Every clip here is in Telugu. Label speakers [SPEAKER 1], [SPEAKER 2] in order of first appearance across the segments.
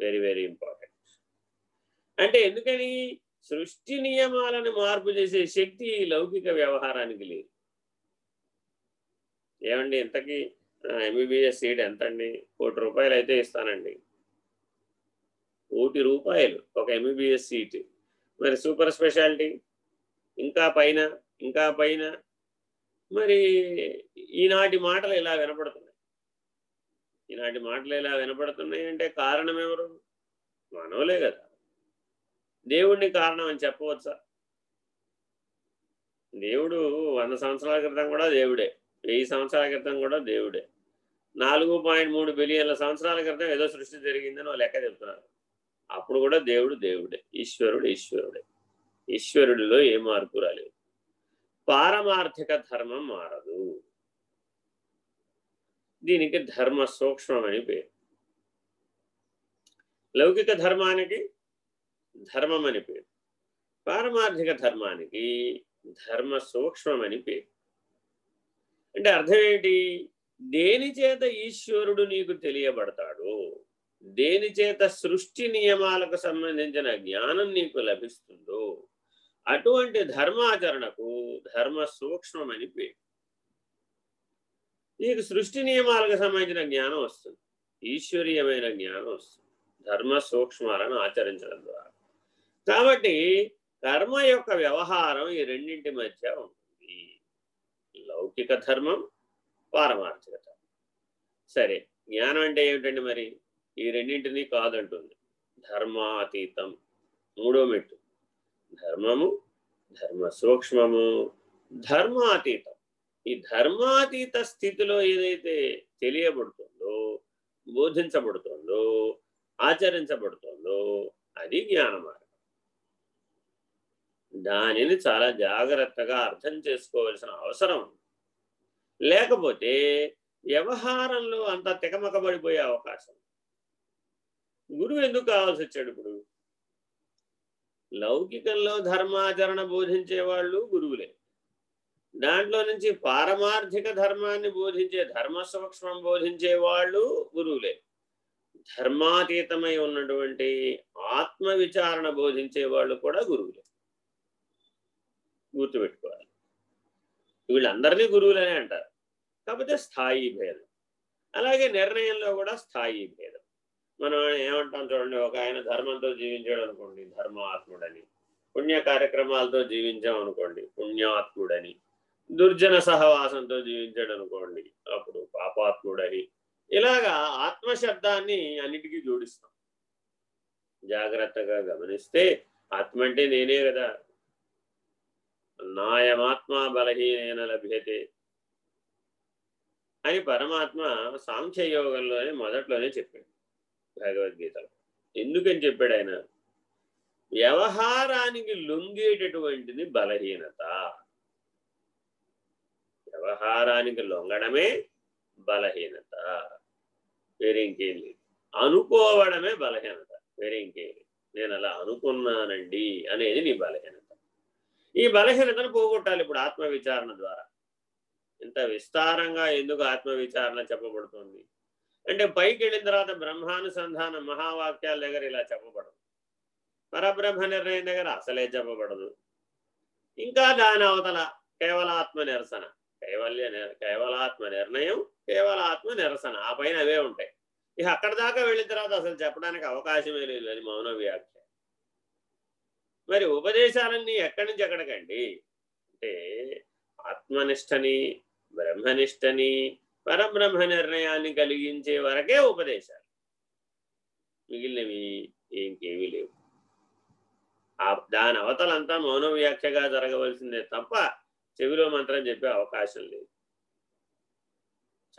[SPEAKER 1] వెరీ వెరీ ఇంపార్టెంట్ అంటే ఎందుకని? సృష్టి నియమాలను మార్పు చేసే శక్తి లౌకిక వ్యవహారానికి లేదు. ఏమండి ఇంతకీ ఎంబీబీఎస్ సీట్ ఎంత అండి కోటి రూపాయలు అయితే ఇస్తానండి. కోటి రూపాయలు ఒక ఎంబీబీఎస్ సీట్ మరి సూపర్ స్పెషాలిటీ? ఇంకా పైన ఇంకా పైన. మరి ఈనాటి మాటలు ఇలా వినపడుతున్నాయి. ఇలాంటి మాటలు ఇలా వినపడుతున్నాయి అంటే కారణం ఎవరు మనవులే కదా. దేవుణ్ణి కారణం అని చెప్పవచ్చా? దేవుడు వంద సంవత్సరాల క్రితం కూడా దేవుడే. వెయ్యి సంవత్సరాల క్రితం కూడా దేవుడే. నాలుగు పాయింట్ మూడు బిలియన్ల సంవత్సరాల క్రితం ఏదో సృష్టి జరిగిందని వాళ్ళు లెక్క చెప్తున్నారు. అప్పుడు కూడా దేవుడు దేవుడే. ఈశ్వరుడు ఈశ్వరుడే. ఈశ్వరుడిలో ఏ మార్పు రాలేదు. పారమార్థిక ధర్మం మారదు. దీనికి ధర్మ సూక్ష్మం అని పేరు. లౌకిక ధర్మానికి ధర్మం అని పేరు. పారమార్థిక ధర్మానికి ధర్మ సూక్ష్మం అని పేరు. అంటే అర్థం ఏంటి? దేని చేత ఈశ్వరుడు నీకు తెలియబడతాడు దేని చేత సృష్టి నియమాలకు సంబంధించిన జ్ఞానం నీకు లభిస్తుందో అటువంటి ధర్మాచరణకు ధర్మ సూక్ష్మమని పేరు. నీకు సృష్టి నియమాలకు సంబంధించిన జ్ఞానం వస్తుంది. ఈశ్వరీయమైన జ్ఞానం వస్తుంది. ధర్మ సూక్ష్మాలను ఆచరించడం ద్వారా. కాబట్టి కర్మ యొక్క వ్యవహారం ఈ రెండింటి మధ్య ఉంటుంది. లౌకిక ధర్మం పారమార్థిక ధర్మం. సరే జ్ఞానం అంటే ఏమిటండి మరి? ఈ రెండింటినీ కాదంటుంది. ధర్మాతీతం మూడో మెట్టు. ధర్మము ధర్మ సూక్ష్మము ధర్మాతీతం. ఈ ధర్మాతీత స్థితిలో ఏదైతే తెలియబడుతుందో బోధించబడుతుందో ఆచరించబడుతుందో అది జ్ఞాన మార్గం దానిని చాలా జాగ్రత్తగా అర్థం చేసుకోవాల్సిన అవసరం లేకపోతే వ్యవహారంలో అంత తికమకబడిపోయే అవకాశం గురువు ఎందుకు కావాల్సి వచ్చాడు ఇప్పుడు? లౌకికంలో ధర్మాచరణ బోధించే వాళ్ళు గురువులే. దాంట్లో నుంచి పారమార్థిక ధర్మాన్ని బోధించే ధర్మ సూక్ష్మం బోధించే వాళ్ళు గురువులే. ధర్మాతీతమై ఉన్నటువంటి ఆత్మ విచారణ బోధించే వాళ్ళు కూడా గురువులే. గుర్తుపెట్టుకోవాలి. వీళ్ళందరినీ గురువులనే అంటారు. కాకపోతే స్థాయి భేదం. అలాగే నిర్ణయంలో కూడా స్థాయి భేదం. మనం ఏమంటాం చూడండి ఒక ఆయన ధర్మంతో జీవించాడు అనుకోండి ధర్మాత్ముడని. పుణ్య కార్యక్రమాలతో జీవించాం అనుకోండి పుణ్యాత్ముడని. దుర్జన సహవాసంతో జీవించాడు అనుకోండి. అప్పుడు పాపాత్ముడని ఇలాగా ఆత్మశబ్దాన్ని అన్నిటికీ జోడిస్తాం. జాగ్రత్తగా గమనిస్తే ఆత్మ అంటే నేనే కదా. నాయమాత్మ బలహీనైన లభ్యతే అని పరమాత్మ సాంఖ్యయోగంలోనే మొదట్లోనే చెప్పాడు భగవద్గీతలో. ఎందుకని చెప్పాడు ఆయన? వ్యవహారానికి లొంగేటటువంటిది బలహీనత. వ్యవహారానికి లొంగడమే బలహీనత. వేరే ఇంకేం లేదు. అనుకోవడమే బలహీనత. వేరే ఇంకేం లేదు. నేను అలా అనుకున్నానండి అనేది నీ బలహీనత. ఈ బలహీనతను పోగొట్టాలి ఇప్పుడు ఆత్మ విచారణ ద్వారా. ఇంత విస్తారంగా ఎందుకు ఆత్మ విచారణ చెప్పబడుతుంది? అంటే పైకి వెళ్ళిన తర్వాత బ్రహ్మానుసంధాన మహావాక్యాల దగ్గర ఇలా చెప్పబడదు. పరబ్రహ్మ నిర్ణయం దగ్గర అసలే చెప్పబడదు. ఇంకా దాని అవతల కేవలాత్మ నిరసన కైవల్య కేవలాత్మ నిర్ణయం కేవలాత్మ నిరసన. ఆ పైన అవే ఉంటాయి. ఇక అక్కడ దాకా వెళ్ళిన తర్వాత అసలు చెప్పడానికి అవకాశమే లేదు అది మౌన వ్యాఖ్య. మరి ఉపదేశాలన్నీ ఎక్కడి నుంచి ఎక్కడికండి? అంటే ఆత్మనిష్టని బ్రహ్మనిష్టని పరబ్రహ్మ నిర్ణయాన్ని కలిగించే వరకే ఉపదేశాలు. మిగిలినవి ఇంకేమీ లేవు. ఆ దాని అవతలంతా మౌన వ్యాఖ్యగా జరగవలసిందే తప్ప చెవిలో మంత్రం చెప్పే అవకాశం లేదు.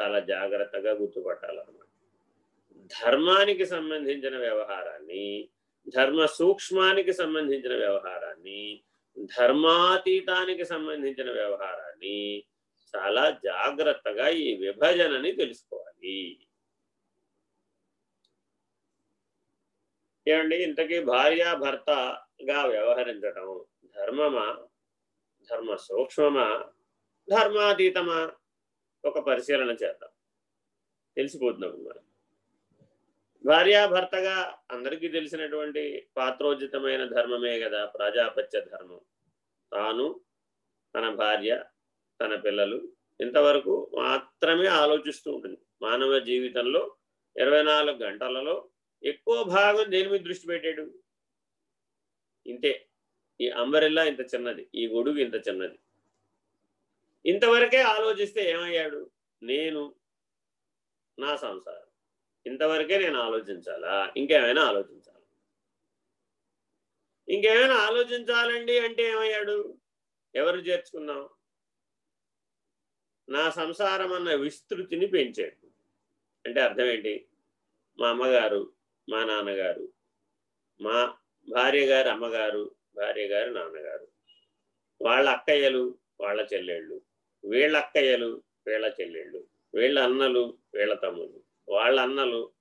[SPEAKER 1] చాలా జాగ్రత్తగా గుర్తుపట్టాలన్నమాట. ధర్మానికి సంబంధించిన వ్యవహారాన్ని ధర్మ సూక్ష్మానికి సంబంధించిన వ్యవహారాన్ని ధర్మాతీతానికి సంబంధించిన వ్యవహారాన్ని చాలా జాగ్రత్తగా ఈ విభజనని తెలుసుకోవాలి. ఏమండి? ఇంతకీ భార్యాభర్తగా వ్యవహరించడం ధర్మమా? ధర్మ సూక్ష్మమా? ధర్మాతీతమా? ఒక పరిశీలన చేద్దాం. తెలిసిపోతున్నప్పుడు మనం భార్యాభర్తగా అందరికీ తెలిసినటువంటి పాత్రోచితమైన ధర్మమే కదా ప్రజాపత్య ధర్మం. తాను తన భార్య తన పిల్లలు ఇంతవరకు మాత్రమే ఆలోచిస్తూ ఉంటుంది. మానవ జీవితంలో ఇరవై గంటలలో ఎక్కువ భాగం దేని మీద దృష్టి పెట్టాడు? ఇంతే. ఈ అంబరిల్లా ఇంత చిన్నది ఈ గొడుగు ఇంత చిన్నది. ఇంతవరకే ఆలోచిస్తే ఏమయ్యాడు? నేను నా సంసారం. ఇంతవరకే నేను ఆలోచించాలా? ఇంకేమైనా ఆలోచించాలా? ఇంకేమైనా ఆలోచించాలండి అంటే ఏమయ్యాడు? ఎవరు చేర్చుకున్నాం? నా సంసారం అన్న విస్తృతిని పెంచాడు. అంటే అర్థం ఏంటి మా అమ్మగారు మా నాన్నగారు మా భార్య గారు అమ్మగారు భార్య గారు నాన్నగారు. వాళ్ళ అక్కయ్యలు వాళ్ళ చెల్లెళ్ళు. వీళ్ళ అక్కయ్యలు వీళ్ళ చెల్లెళ్ళు. వీళ్ళ అన్నలు వీళ్ళ తమ్ముళ్ళు. వాళ్ళ అన్నలు